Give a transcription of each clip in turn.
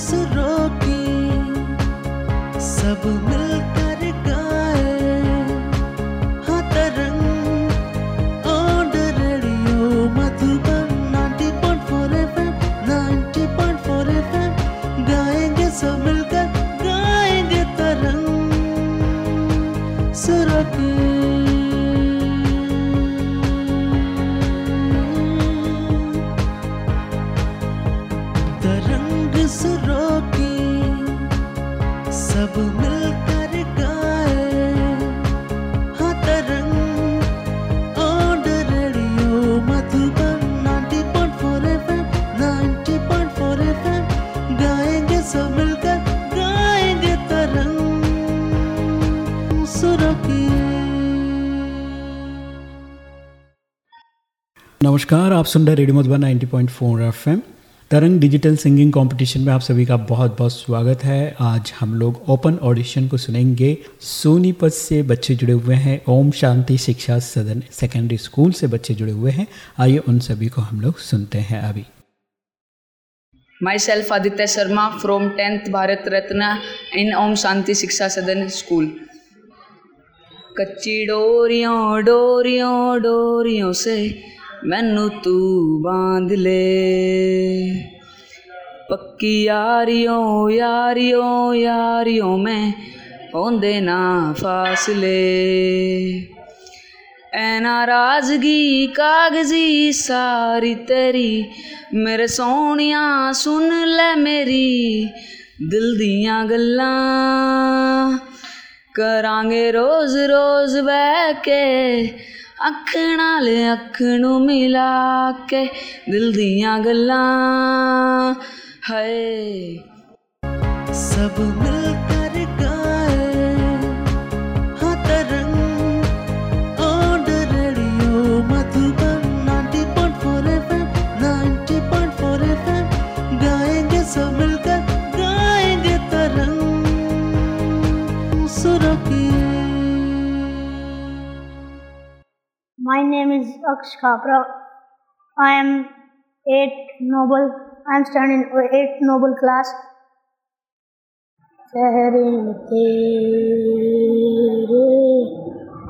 सुरों की सब नमस्कार, आप सुन रहे radio Madhuban 90.4 point Tarang digital singing competition में आप सभी का बहुत बहुत स्वागत है। आज हम लोग ओपन ऑडिशन को सुनेंगे। सोनीपत से बच्चे जुड़े हुए हैं। ओम शांति शिक्षा सदन सेकेंडरी स्कूल से बच्चे जुड़े हुए हैं। आइए उन सभी को हम लोग सुनते हैं अभी। Myself Aditya Sharma from tenth Bharat Ratna in Om Shanti Shiksha Sadan school कच्ची डोरियों डोरियों डोरियों से ਮੈਨੂੰ ਤੂੰ ਬਾਂਧ ਲੈ ਪੱਕੀ ਯਾਰੀਆਂ ਯਾਰੀਆਂ ਯਾਰੀਆਂ ਮੈਂ ਹੁੰਦੇ ਨਾ ਫਾਸਲੇ ਐ ਨਾਰਾਜ਼ਗੀ ਕਾਗਜ਼ੀ ਸਾਰੀ ਤੇਰੀ ਮੇਰੇ ਸੋਹਣਿਆ ਸੁਣ ਲੈ ਮੇਰੀ ਦਿਲ ਦੀਆਂ ਗੱਲਾਂ ਕਰਾਂਗੇ ਰੋਜ਼ ਰੋਜ਼ ਬਹਿ ਕੇ ਅੱਖਾਂ ਨਾਲ ਅੱਖ ਨੂੰ ਮਿਲਾ ਕੇ ਦਿਲ ਦੀਆਂ ਗੱਲਾਂ ਹਾਏ ਸਭ ਮਿਲ My name is Aksh Kapra. I am 8th Noble. I am studying 8th Noble class. चेहरे में तेरे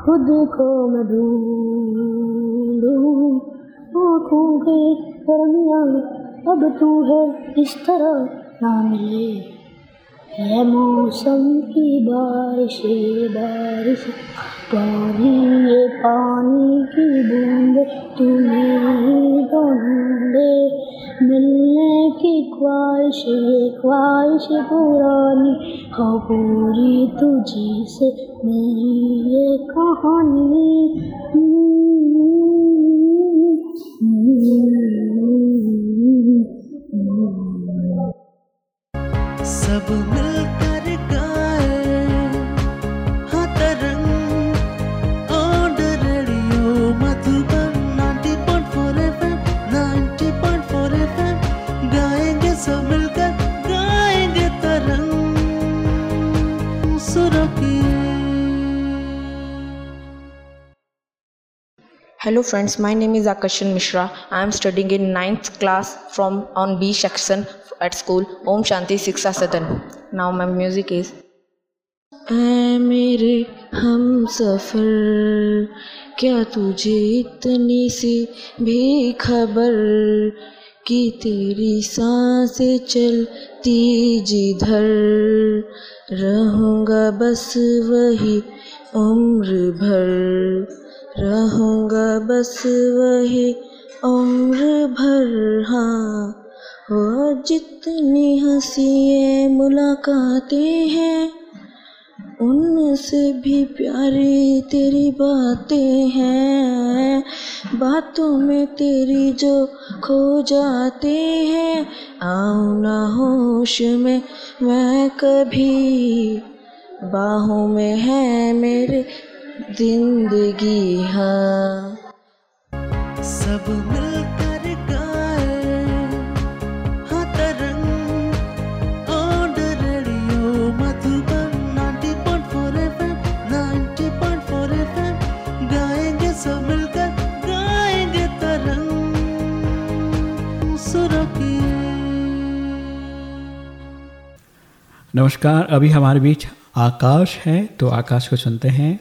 खुद को मैं ढूंढूं आँखों के दरमियान अब तू है इस तरह ना मिले है मौसम की बारिश बारिश, पानी, ये पानी की बूंद तुम्हें ढूंढे मिलने की ख्वाहिश, ये ख्वाहिश पुरानी, हो पूरी तुझी से मेरी ये कहानी। सब मिलकर hello friends my name is Akarshan Mishra I am studying in ninth class from on B section at school Om Shanti Shiksha Sadan now my music is मेरे हम सफ़र, क्या तुझे इतनी सी भी खबर कि तेरी साँसें चलती जिधर? रहूँगा बस वही उम्र भर। रहूँगा बस वही उम्र भर। हाँ और जितनी हँसी मुलाकातें हैं, उनसे भी प्यारी तेरी बातें हैं। बातों में तेरी जो खो जाते हैं, आओ ना होश में मैं कभी बाहों में है मेरे ज़िंदगी हाँ। सब मिलकर गाए हाँ Tarang on radio. Madhuban 90.4 FM 90.4 FM. गाएँगे सब मिलकर गाएँगे तरंग सुरों की नमस्कार अभी हमारे बीच आकाश है तो आकाश को सुनते हैं।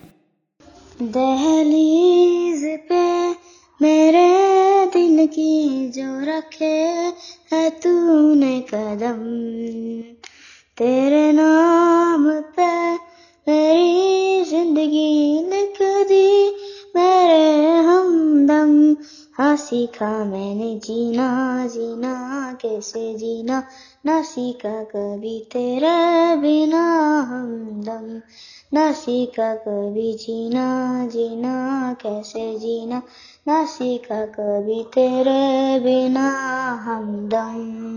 दहलीज पे मेरे दिल की जो रखे है तूने कदम। तेरे नाम पे मेरी ज़िंदगी लिख दी, मेरे हमदम। हाँ सीखा मैंने जीना जीना कैसे जीना? ना सीखा कभी तेरे बिना हमदम। ना सीखा कभी जीना जीना कैसे जीना? ना सीखा कभी तेरे बिना हमदम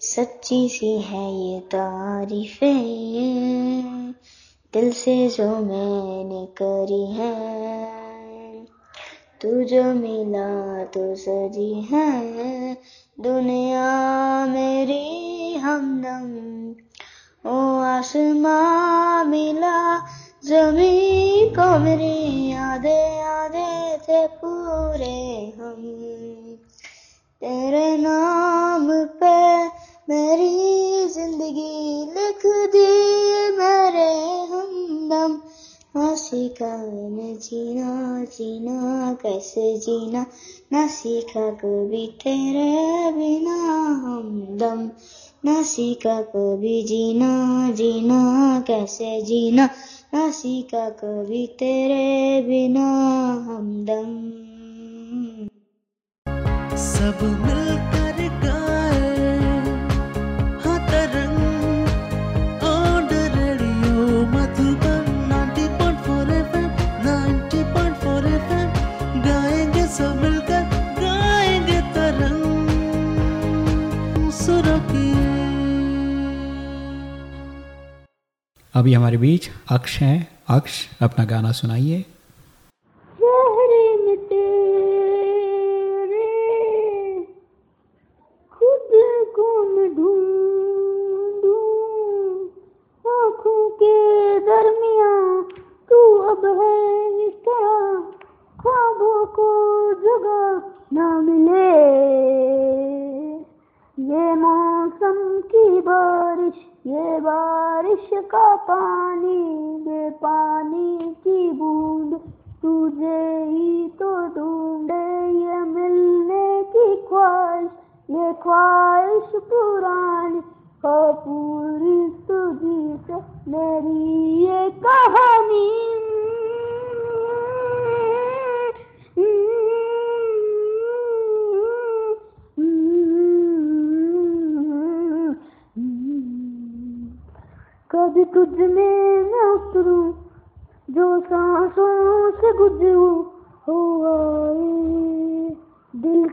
सच्ची सी है ये तारीफें। दिल से जो मैंने करी है। तू जो मिला तो सजी है दुनिया मेरी हमदम ओ आसमां मिला जमी को मेरी आधे आधे थे पूरे हम। तेरे नाम पे मेरी ज़िंदगी लिख दी मेरे हमदम सीखा मैंने जीना जीना कैसे जीना ना सीखा कभी तेरे बिना हमदम ना सीखा कभी जीना जीना कैसे जीना ना सीखा कभी तेरे बिना हमदम सब मिलकर अभी हमारे बीच अक्ष हैं। अक्ष अपना गाना सुनाइए। पानी ये पानी की बूंद तुझे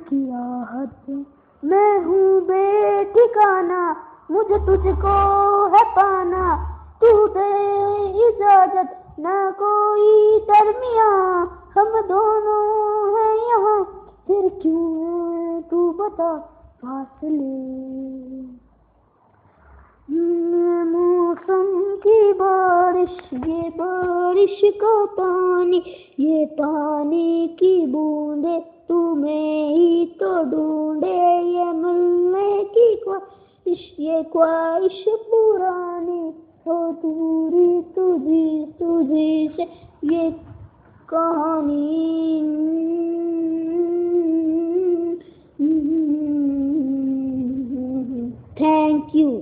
की आहत मैं हूँ बेठिकाना, मुझे तुझको है पाना। तू दे इजाज़त, न कोई दरमिया। हम दोनों हैं यहाँ, फिर क्यों तू बता? फासले ये मौसम की बारिश, ये बारिश का पानी, ये पानी की बूंदे तुम्हें ही तो ढूंढे, ये मिलने की ख्वाहिश, ये ख्वाहिश पुरानी हो दूरी तुझी तुझी से, ये कहानी। Thank you.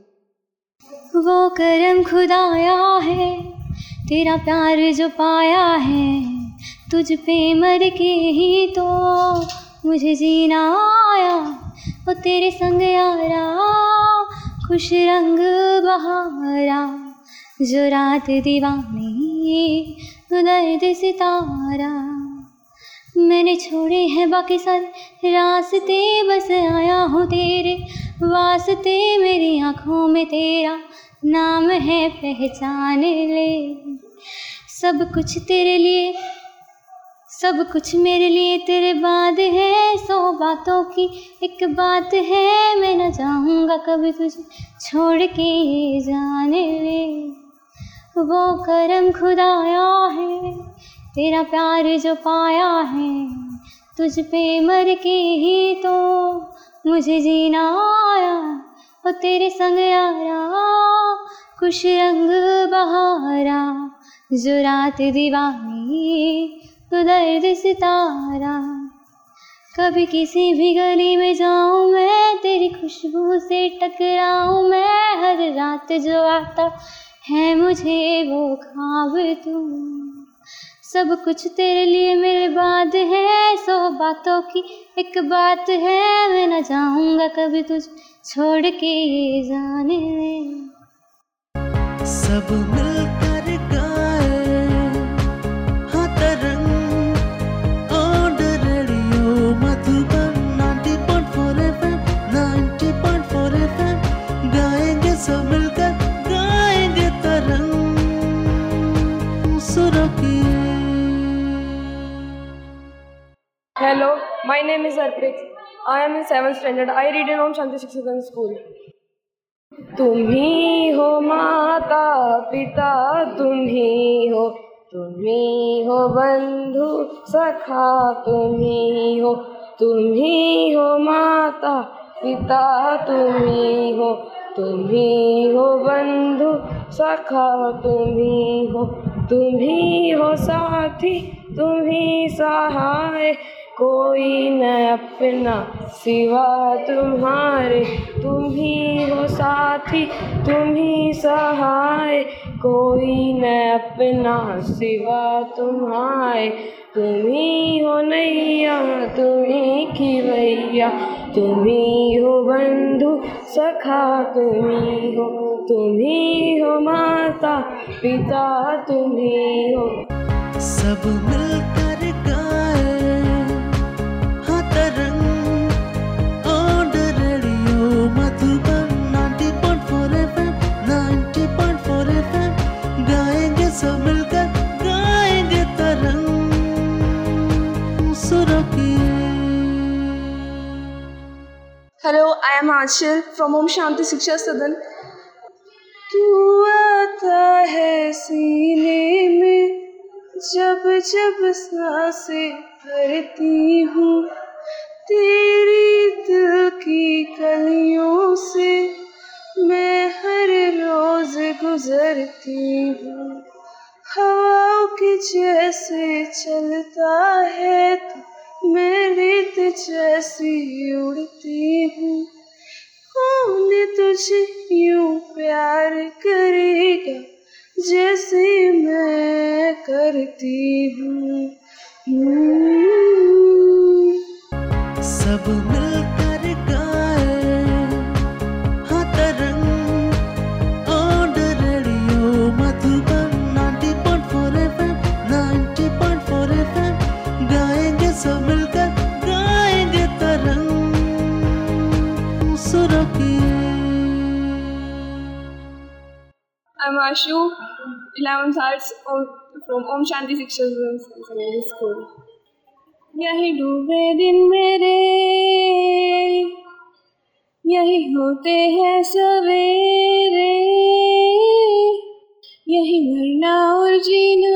वो करम खुदाया है, तेरा प्यार जो पाया है, तुझ पे मर के ही तो मुझे जीना आया। वो तेरे संग यारा खुश रंग बहारा, जो रात दीवानी दर्द सितारा मैंने छोड़े हैं बाकी सारे रास्ते बस आया हूँ तेरे, वास्ते मेरी आँखों में तेरा नाम है पहचान ले। सब कुछ तेरे लिए, सब कुछ मेरे लिए तेरे बाद है। सौ बातों की एक बात है, मैं न चाहूँगा कभी तुझे छोड़ के जाने ले। वो करम खुदाया है तेरा प्यार जो पाया है, तुझ पे मर के ही तो मुझे जीना आया और तेरे संग यारा खुश रंग बहारा, जो रात दीवानी तो दर्द सितारा। कभी किसी भी गली में जाऊँ मैं, तेरी खुशबू से टकराऊं मैं, हर रात जो आता है मुझे वो ख्वाब तू। सब कुछ तेरे लिए मेरे बाद है, सो बातों की एक बात है, मैं न जाऊँगा कभी तुझ छोड़ के जाने। सब मिलकर my name is Arpit. I am in 7th standard. I read in Om Shanti Shikshan School. तुम ही माता पिता तुम ही हो तुम ही बंधु सखा तुम ही हो तुम ही माता पिता तुम ही हो तुम ही बंधु सखा तुम ही हो तुम ही साथी तुम ही सहाय कोई न अपना सिवा तुम्हारे। तुम ही हो साथी, तुम ही सहाय। कोई न अपना सिवा तुम्हारे। तुम ही हो नैया, तुम ही की भैया तुम ही हो बंधु सखा, तुम ही हो, तुम ही हो माता पिता, तुम ही हो। सब मिलकर Hello, I am Anshul from Om Shanti Shiksha Sadan. तू आता है सीने में जब जब साँसें भरती हूँ तेरी दिल की कलियों से मैं हर रोज गुजरती हूँ हवाओं के जैसे चलता है तू मैं रेत जैसी उड़ती हूँ कौन तुझे यूँ प्यार करेगा जैसे मैं करती हूँ हम्म। सब मिलकर I'm Ashu, 11th Arts Om- from Om Shanti Shiksha Secondary School. यही डूबे दिन मेरे यही होते हैं सवेरे यही मरना और जीना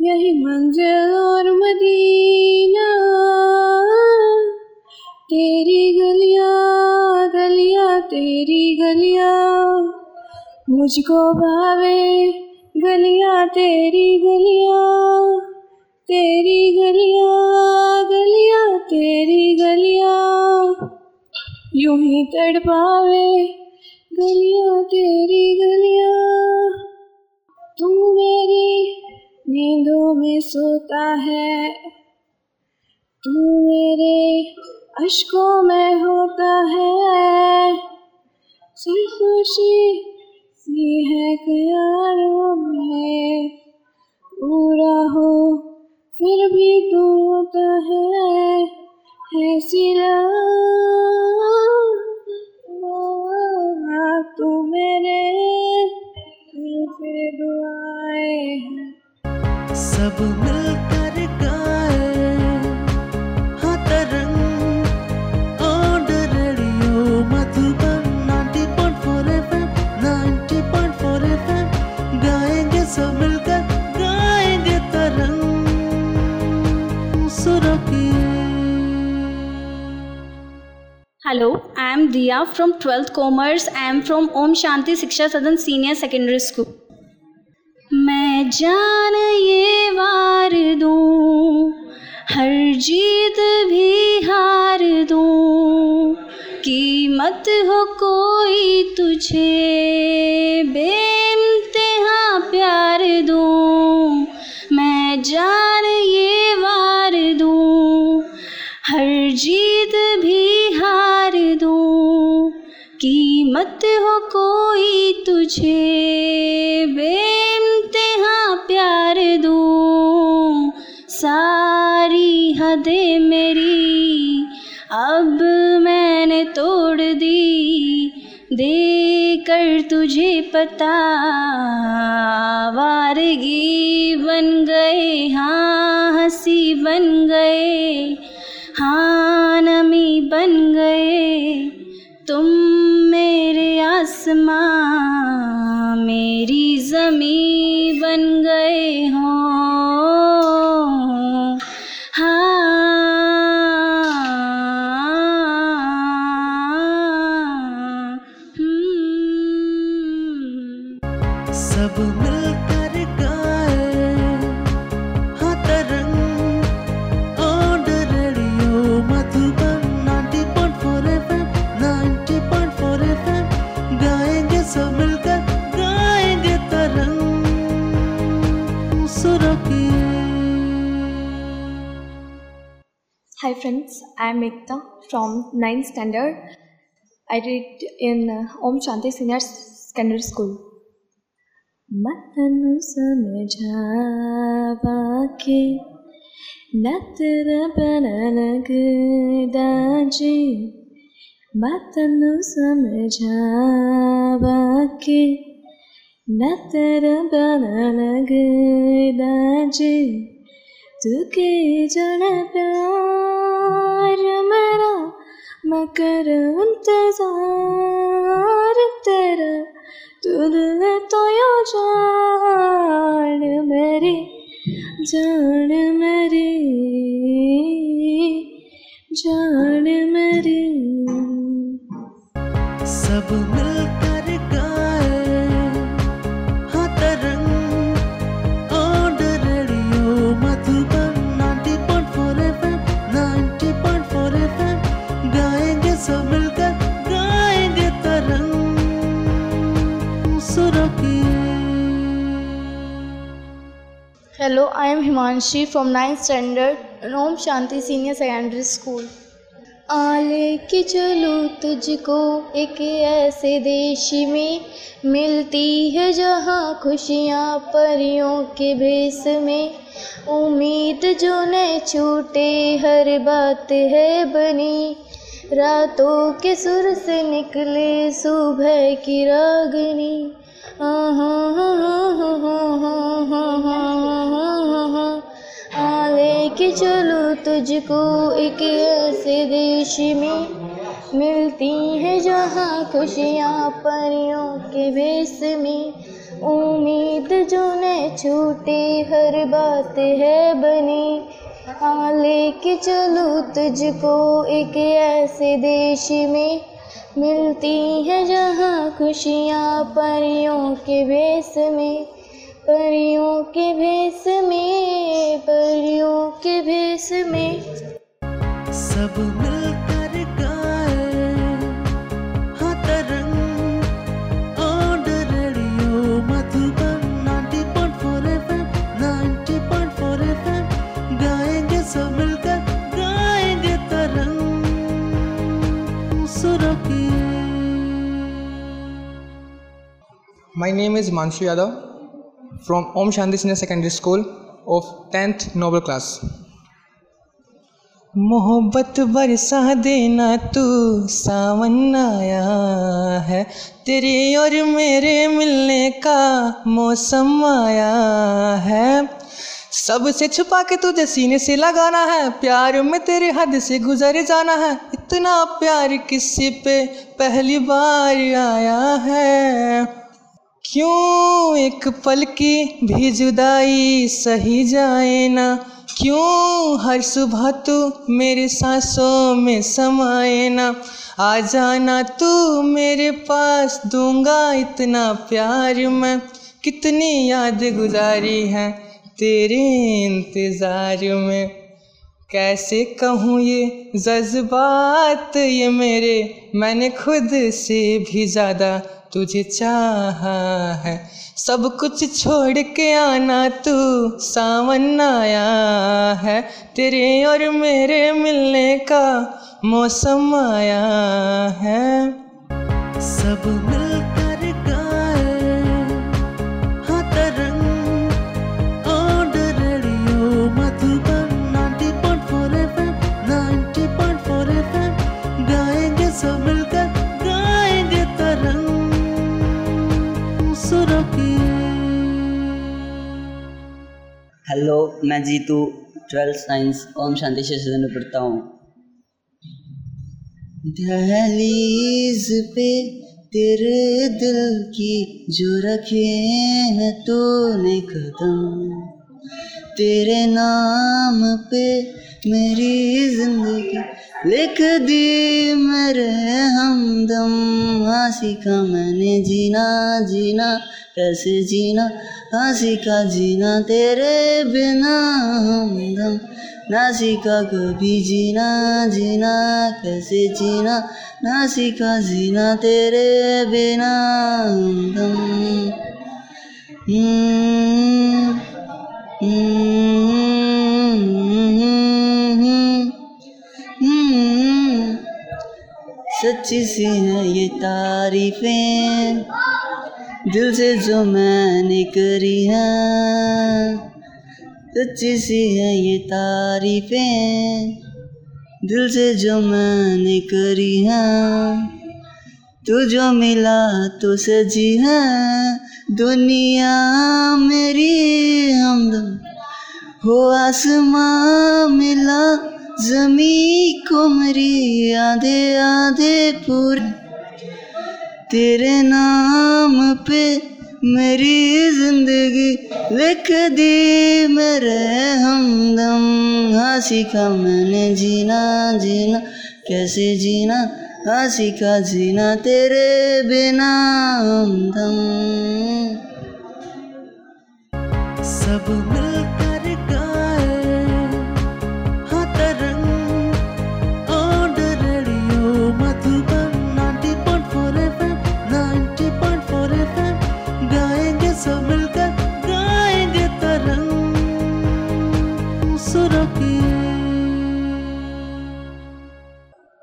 यही मंजिल और मदीना तेरी गलियाँ गलियाँ तेरी गलियाँ मुझको भावे गलियाँ, तेरी गलियाँ तेरी गलियाँ गलियाँ, तेरी गलियाँ। यूँ ही तड़पावे गलियाँ, तेरी गलियाँ। तू मेरी नींदों में सोता है। तू मेरे अशकों में होता है। सरफोशी सी है कयाम है। पूरा हो, फिर भी तोता है है सिला तो मेरे फिर हैं। सब मिलकर hello I am Diya from twelfth commerce I am from Om Shanti Shiksha Sadan senior secondary school मैं जान ये वार दू, हर जीत भी हार दू। कीमत हो कोई तुझे, बेमते हाँ प्यार दू। मैं जान ये वार दू, हर जीत भी कीमत हो कोई तुझे। बेइम्तिहा प्यार दूँ। सारी हदें मेरी, अब मैंने तोड़ दी। देकर तुझे पता, वारगी बन गए हाँ हँसी बन गए हाँ नमी बन गए। तुम मेरे आसमां मेरी जमी बन गए हो। Hi friends, I am Ekta from 9th standard. I read in uh, Om Shanti Senior Secondary School. मतनु समझावा के नतर बननग दाजे मतनु समझावा के नतर बननग दाजे तुके जन प्यार मेरा, मैं कर इंतज़ार तेरा। तू दिल तो यो जान मेरी जान मेरी, जान am Himanshi from 9th standard Shanti senior secondary school लेके चलो तुझको एक ऐसे देश में मिलती है जहाँ खुशियाँ परियों के भेस में उम्मीद जो न छूटे हर बात है बनी रातों के सुर से निकले सुबह की रागनी लेके चलो तुझको एक ऐसे देश में मिलती है जहाँ खुशियाँ परियों के भेस में। उम्मीद जो न छूटे, हर बात है बनी। आ लेके चलो तुझको एक ऐसे देश में मिलती है जहाँ खुशियाँ परियों के भेस में। परियों के भेस में परियों के भेस में। सब मिलकर गाए हाँ Tarang on the radio Madhuban 90.4 FM 90.4 FM. गाएँगे सब मिलकर गाएँगे तरंग सुरों की My name is Manshu Yadav. From Om Shanti Senior Secondary School of 10th Noble Class. मोहब्बत बरसा देना तू सावन आया है। तेरे और मेरे मिलने का मौसम आया है। सबसे छुपा के तुझे सीने से लगाना है। प्यार में तेरे हद से गुजर जाना है। इतना प्यार किसी पे पहली बार आया है? क्यों एक पल की भी जुदाई सही जाए ना? क्यों हर सुबह तू मेरे सांसों में समाए ना? आ जाना तू मेरे पास, दूँगा इतना प्यार मैं। कितनी याद गुजारी है तेरे इंतज़ार में। कैसे कहूँ ये जज्बात, ये मेरे, मैंने खुद से भी ज़्यादा तुझे चाहा है। सब कुछ छोड़ के आना तू सावन आया है। तेरे और मेरे मिलने का मौसम आया है। सब मिलकर हेलो मैं जीतू, ट्वेल्थ साइंस, ओम शांति सेशन में पढ़ता हूँ। दहलीज पे तेरे दिल की जो रखे हैं तूने कदम तेरे नाम पे मेरी ज़िंदगी लिख दी मेरे हमदम। हाँ सीखा मैंने जीना जीना कैसे जीना हाँ सीखा जीना तेरे बिना हमदम ना सीखा कभी जीना जीना कैसे जीना? ना सीखा जीना तेरे बिना हमदम सच्ची सी है ये तारीफें। दिल से जो मैंने करी है, सच्ची सी है ये तारीफें। दिल से जो मैंने करी है तू जो मिला तो सजी है। दुनिया मेरी हमदम हो आसमां मिला जमी को मेरी आधे आधे पूरे। तेरे नाम पे मेरी ज़िंदगी लिख दी। मेरे हमदम हाँ सीखा मैंने जीना जीना। कैसे जीना? हाँ सीखा जीना तेरे बिना हमदम। सब मिलकर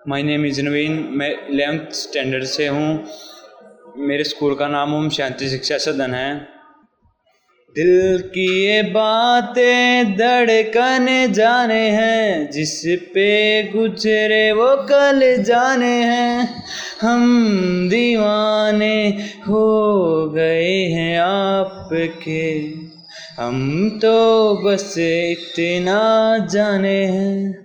माय नेम इज़ नवीन मैं एलेवंथ स्टैंडर्ड से हूँ। मेरे स्कूल का नाम ओम शांति शिक्षा सदन है। दिल की ये बातें धड़कन जाने हैं। जिस पे गुजरे वो कल जाने हैं। हम दीवाने हो गए हैं आपके। हम तो बस इतना जाने हैं।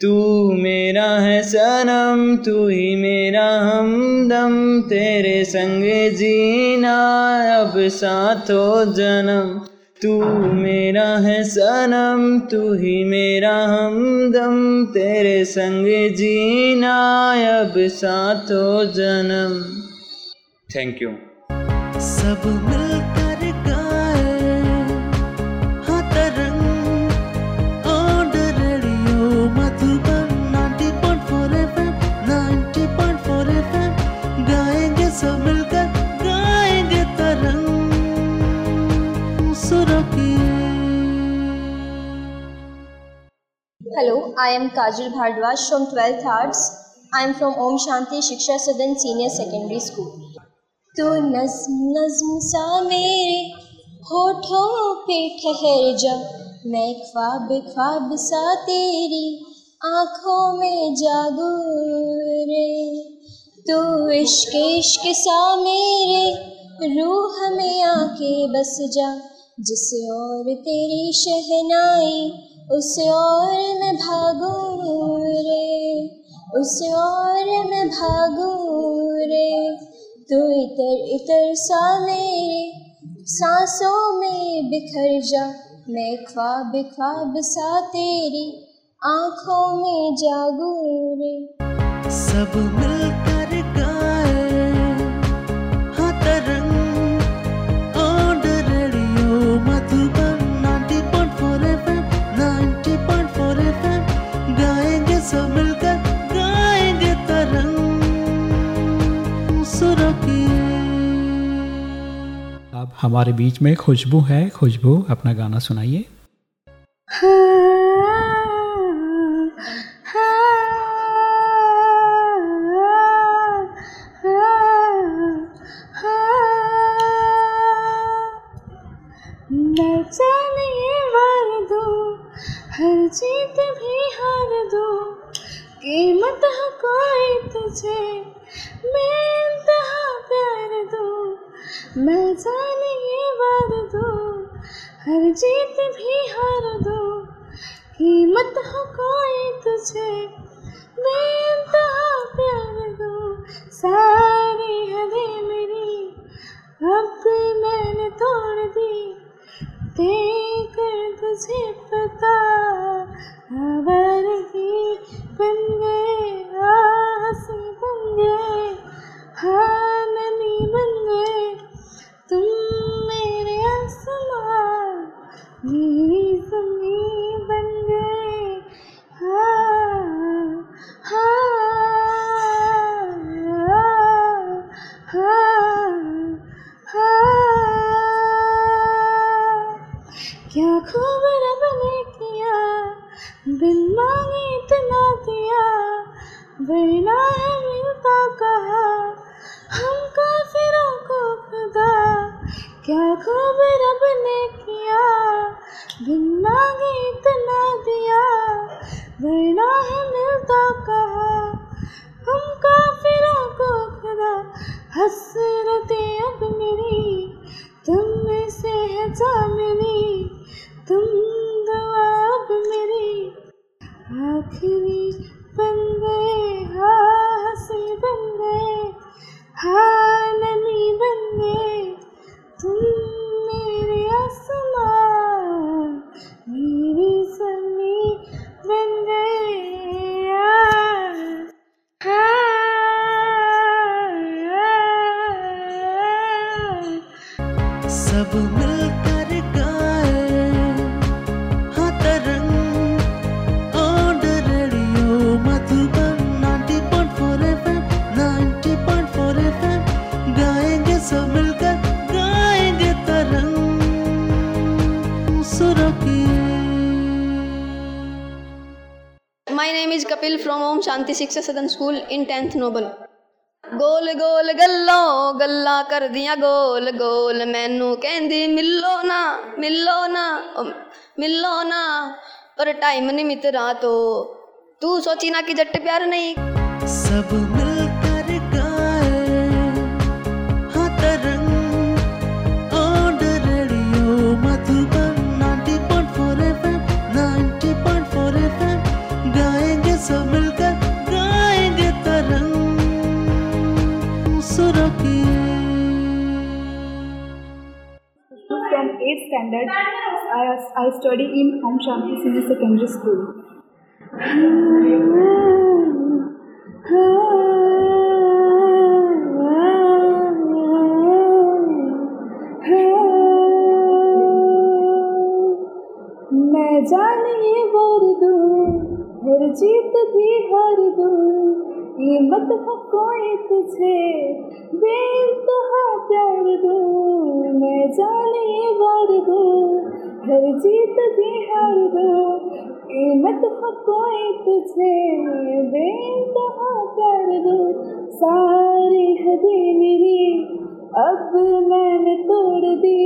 तू मेरा है सनम तू ही मेरा हमदम तेरे संग जीना अब साथो जन्म। तू मेरा है सनम तू ही मेरा हमदम तेरे संग जीना अब साथो जन्म। थैंक यू सब मिलकर Hello, I am Kajal Bhardwaj from 12th Arts. I am from Om Shanti Shiksha Sadan Senior Secondary School. तो नज्म नज्म सा मेरे होठों पे ठहर जा मैं ख्वाब ख्वाब सा तेरी आँखों में जागो रे तू इश्क इश्क सा मेरे रूह में आके बस जा जिस और तेरी शहनाई उस और मैं भागूं रे, उस और मैं भागूं रे। तू इतर इतर सा मेरे, सांसों में बिखर जा। मैं ख्वाब ख्वाब सा तेरी आँखों में जागूं रे। सब मिलकर हमारे बीच में खुशबू है। खुशबू अपना गाना सुनाइए। मैं कीमत कोई तुझे? मैं प्यार दूँ, मैं जाने ये वार दूँ, हर जीत भी हार दूँ। कीमत कोई तुझे? मैं प्यार दूँ, सारी हदें मेरी अब मैंने तोड़ दी। देकर तुझे पता आवारगी बन गए आसी बन गए हाँ बन गए तुम मेरे आसमां, मेरी ज़मीन बन गए। हाँ हाँ। क्या खूब रब ने किया? बिन मांगे इतना दिया वरना है मिलता कहा। हम काफिरों को खुदा, क्या खूब रब ने किया? बिन मांगे इतना दिया वरना है मिलता कहा। हम काफिरों को खुदा, हसरतें अब मेरी, तुम से है जा Om Shanti Shiksha Sadan 10th Noble. ਗੋਲ ਗੋਲ ਗੱਲੋਂ ਗੱਲਾਂ ਕਰਦੀਆਂ ਗੋਲ ਗੋਲ, ਮੈਨੂੰ ਕਹਿੰਦੀ, ਮਿਲੋ ਨਾ ਮਿਲੋ ਨਾ ਮਿਲੋ ਨਾ, ਪਰ ਟਾਈਮ ਨਹੀਂ ਮਿੱਤਰਾ ਤੋ ਤੂੰ ਸੋਚੀ ਨਾ ਕਿ ਜੱਟ ਪਿਆਰ ਨਹੀਂ सब standard. I, I study in Om Shanti Senior Secondary School. मैं जाने ये वार दूँ हर जीत भी हार दूँ कीमत हो कोई तुझे बेइंतहा प्यार दूँ, मैं जाने ये वार दूँ हर जीत भी हार दूँ कीमत हो कोई तुझे बेइंतहा प्यार दूँ, सारी हदें मेरी, अब मैंने तोड़ दी।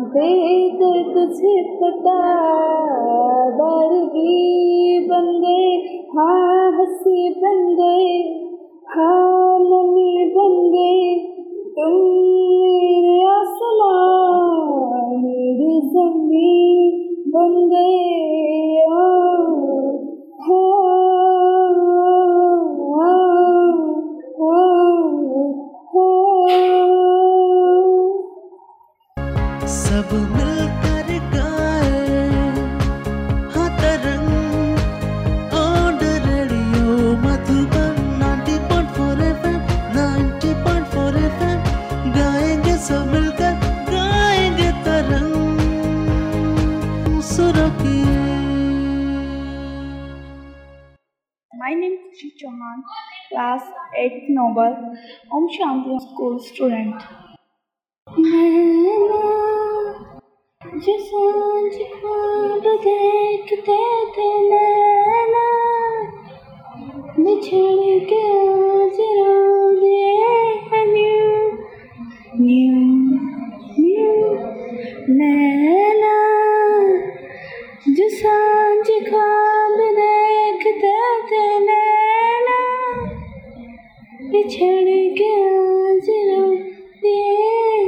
देख तुझे पता बारगी बन गए हाँ हँसी बन गए हाँ नमी बन गए तुम मेरे आसमां मेरी ज़मीन बन गए हो। सब मिलकर गाए हाँ Tarang on radio Madhuban 90.4 FM 90.4 FM गाएँगे सब मिलकर गाएँगे तरंग सुरों की My name is Kushi Chauhan, class 8 Noble, Om Shanti School student. जो साँझ ख्वाब देखते थे नैना, बिछड़ के आज रो दिए हैं न्यू न्यू न्यू नैना। जो साँझ ख्वाब देखते थे नैना, बिछड़ के आज रो दिए हैं न्यू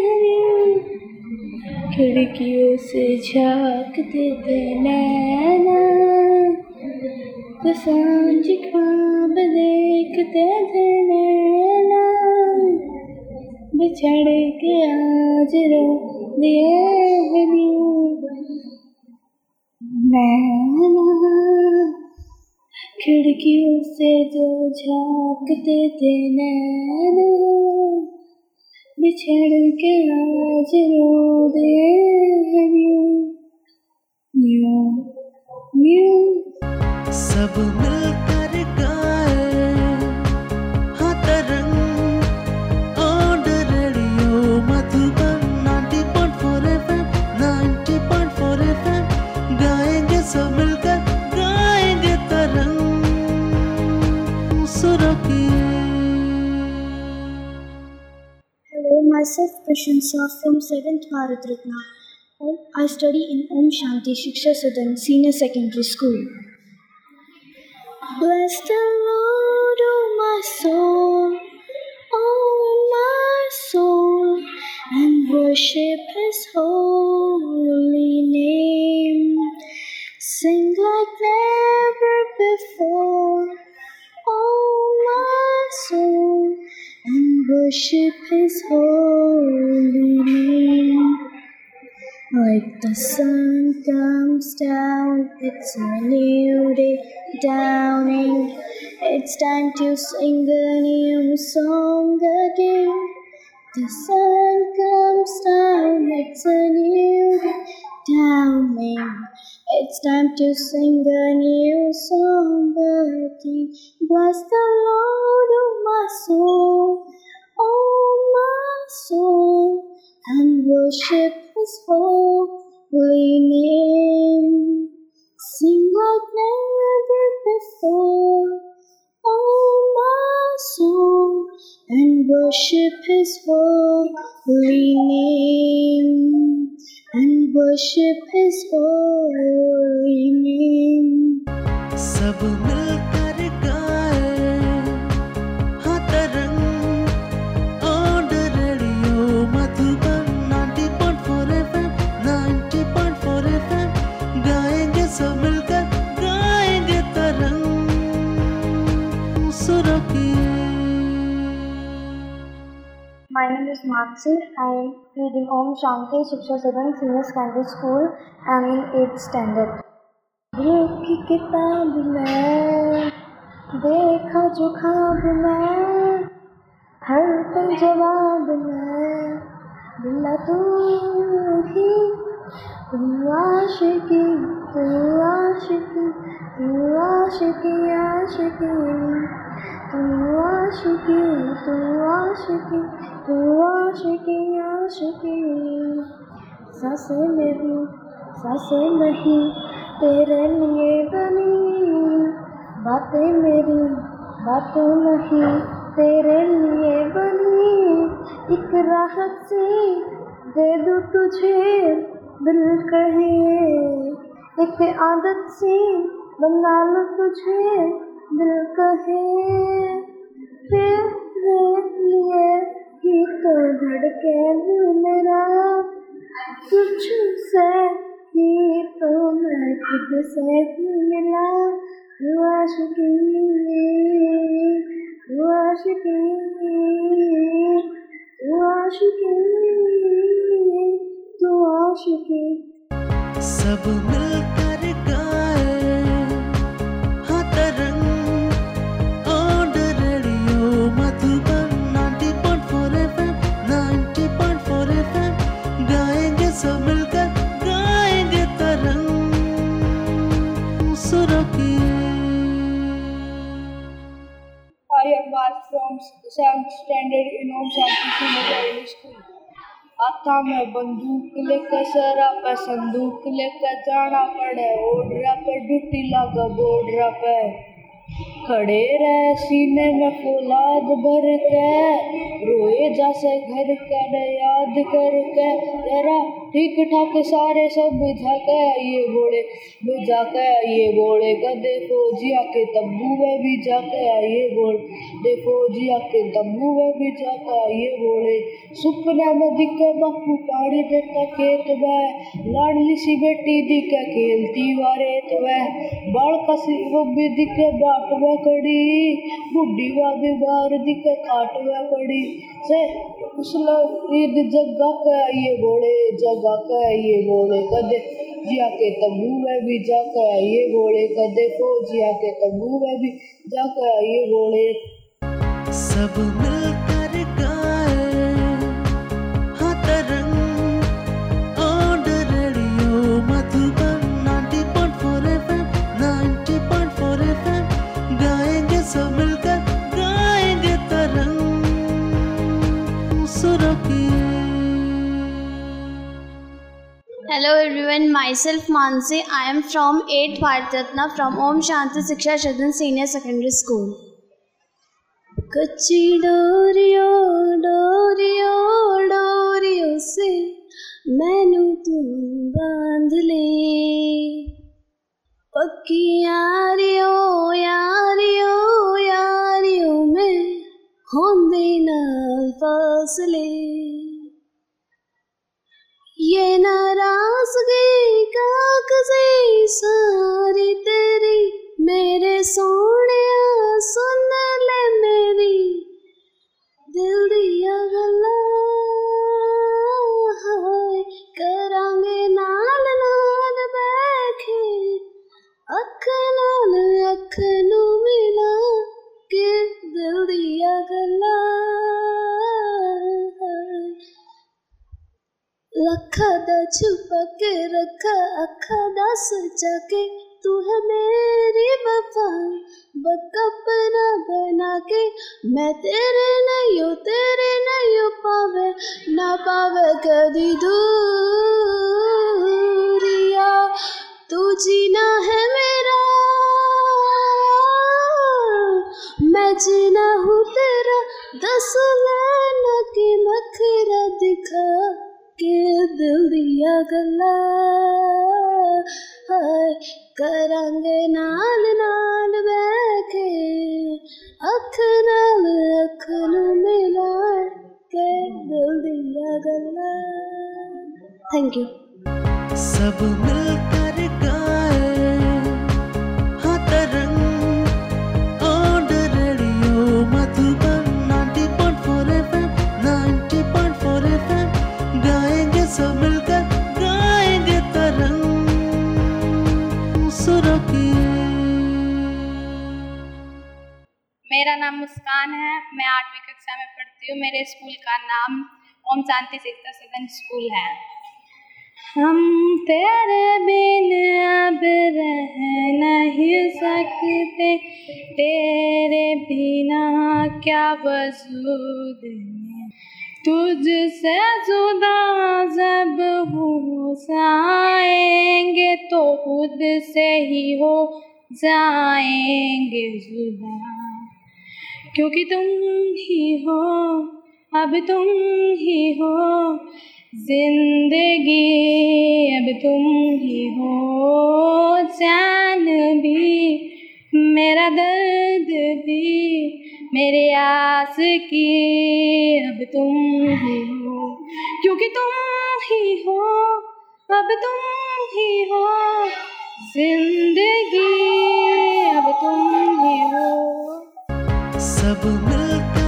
खिड़कियों से झांकते थे नैना। तो साँझ ख्वाब देखते थे नैना। बिछड़ के आज रो दिए नैना, खिड़कियों से जो झांकते थे नैना। बिछड़ के आज रो दे न्यू न्यू सब मिलकर Myself Prashansa from 7th Bharat Ratna. I study in Om Shanti Shiksha Sadan Senior Secondary School. Bless the Lord, oh my soul, oh my soul, and worship His holy name. Sing like never before, oh my soul, and worship His holy name. Like the sun comes down, it's a new day dawning. It's time to sing a new song again. The sun comes down, it's a new day dawning. It's time to sing a new song again. Bless the Lord, oh my soul, oh my soul, and worship His holy name. Sing like never before, oh my soul, and worship His holy name, and worship His holy name. सब मिलकर name is Maxi. I am reading Om Shanti Shiksha Sadan Senior Secondary School. I am in 8th standard. की किताब में देखा जो खाब में हर पल जवाब में दिला तू ही तू आशिकी तू आशिकी तू आशिकी आशिकी तू आशिकी तू आशिकी तू आशिकी आशिकी। साँसें मेरी साँसें नहीं, तेरे लिए बनी। बातें मेरी, बातें नहीं, तेरे लिए बनी। एक राहत सी दे दूँ तुझे, दिल कहे। एक आदत सी बना लो तुझे, दिल कहे। तेरे लिए ही तो मेरा। कुछ से तो मैं खुद से मिला। आशिकी हुआ आशिकी, तू आशिकी। सब मिलकर सेवेंथ स्टैंडर्ड इनोम साइंटिफिक मोबाइल स्कूल आता मैं बंदूक लेकर सर आप संदूक लेकर जाना पड़े ओडरा पर ड्यूटी लगा बोर्डरा पे। खड़े रहे, सीने में फौलाद भर के रोए जैसे घर का न याद करके। जरा ठीक ठाक सारे सब बुझा के ये बोले बुझा के ये बोले कदे फौजिया के तब्बू में भी जाके ये बोल दे फौजिया के तब्बू में भी जाके ये बोले, सुपने में दिखे बापू पानी देता खेत में। लाडली सी बेटी दिखे खेलती वारे तो वह बाल कसी वो भी दिखे बाट में। खड़ी बुढ़ी वादी बार दिखे में पड़ी से उसला ईद जगा के आइए बोले जगा के आइए बोले कदे जिया के तबू में भी जाके आइए बोले कदे को जिया के तबू में भी जाके आइए बोले सब मिलकर Hello everyone, myself Mansi. I am from 8th Bharat Ratna from Om Shanti Shiksha Sadan Senior Secondary School. कच्ची डोरियो डोरियो डोरियो अख नाल अख मिला के दिल दिया गला थैंक यू सब मिलकर मेरा नाम मुस्कान है। मैं आठवीं कक्षा में पढ़ती हूँ। मेरे स्कूल का नाम ओम शांति शिक्षा सदन स्कूल है। हम तेरे बिन अब रह नहीं सकते। तेरे बिना क्या वजूद तुझसे जुदा जब हो जाएँगे तो खुद से ही हो जाएँगे जुदा। क्योंकि तुम ही हो, अब तुम ही हो। ज़िंदगी, अब तुम ही हो। चैन भी, मेरा दर्द भी, मेरे आस की, अब तुम ही हो। क्योंकि तुम ही हो, अब तुम ही हो। ज़िंदगी, अब तुम ही हो। सब मिलकर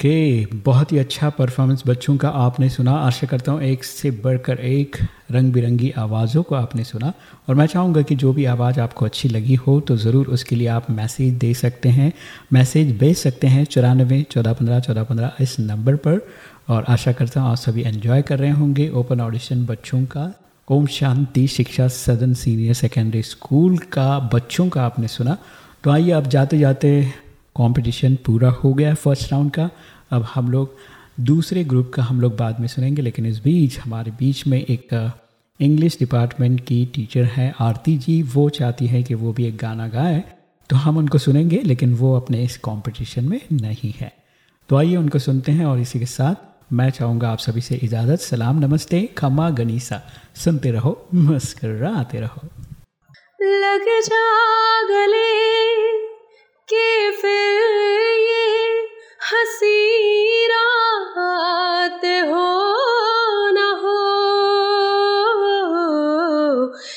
ओके, बहुत ही अच्छा परफॉर्मेंस बच्चों का आपने सुना। आशा करता हूँ एक से बढ़कर एक रंग बिरंगी आवाज़ों को आपने सुना। और मैं चाहूँगा कि जो भी आवाज़ आपको अच्छी लगी हो तो ज़रूर उसके लिए आप मैसेज दे सकते हैं। मैसेज भेज सकते हैं चौरानबे चौदह पंद्रह चौदह पंद्रह इस नंबर पर। और आशा करता हूँ आप सभी एंजॉय कर रहे होंगे ओपन ऑडिशन बच्चों का। ओम Shanti Shiksha Sadan senior secondary school का बच्चों का आपने सुना। तो आइए, आप जाते जाते कंपटीशन पूरा हो गया फ़र्स्ट राउंड का। अब हम लोग दूसरे ग्रुप का हम लोग बाद में सुनेंगे, लेकिन इस बीच हमारे बीच में एक इंग्लिश डिपार्टमेंट की टीचर है, आरती जी। वो चाहती है कि वो भी एक गाना गाए तो हम उनको सुनेंगे, लेकिन वो अपने इस कंपटीशन में नहीं है। तो आइए उनको सुनते हैं और इसी के साथ मैं चाहूँगा आप सभी से इजाज़त। सलाम, नमस्ते खमा गनीसा। सुनते रहो, मुस्कराते रहो। लग जा गले के फिर ये हँसी रात हो न हो।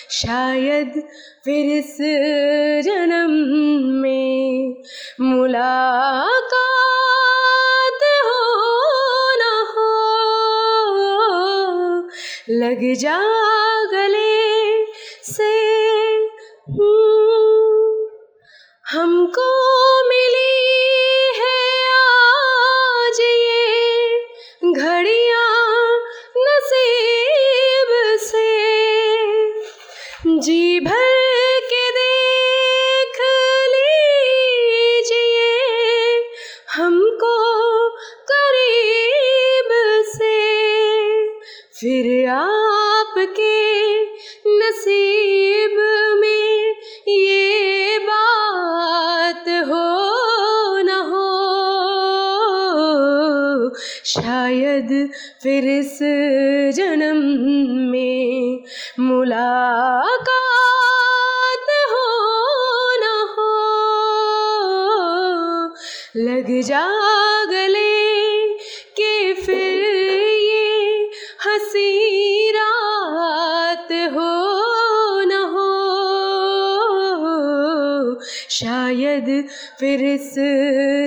शायद फिर इस जन्म में मुलाकात हो न हो। लग जा फिर इस जन्म में मुलाकात हो न हो, लग जा गले के फिर ये हँसी रात हो न हो। शायद फिर इस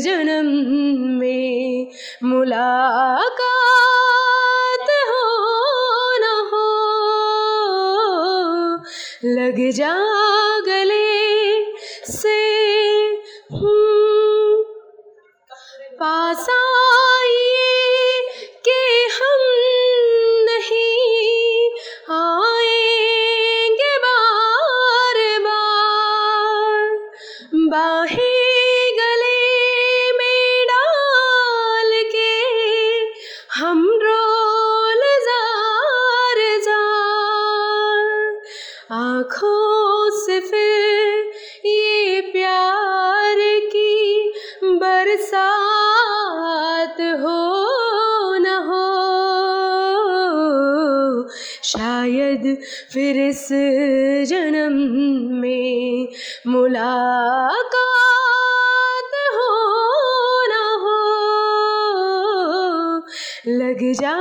जन्म में मुलाकात लग जा फिर इस जन्म में मुलाकात हो ना हो लग जा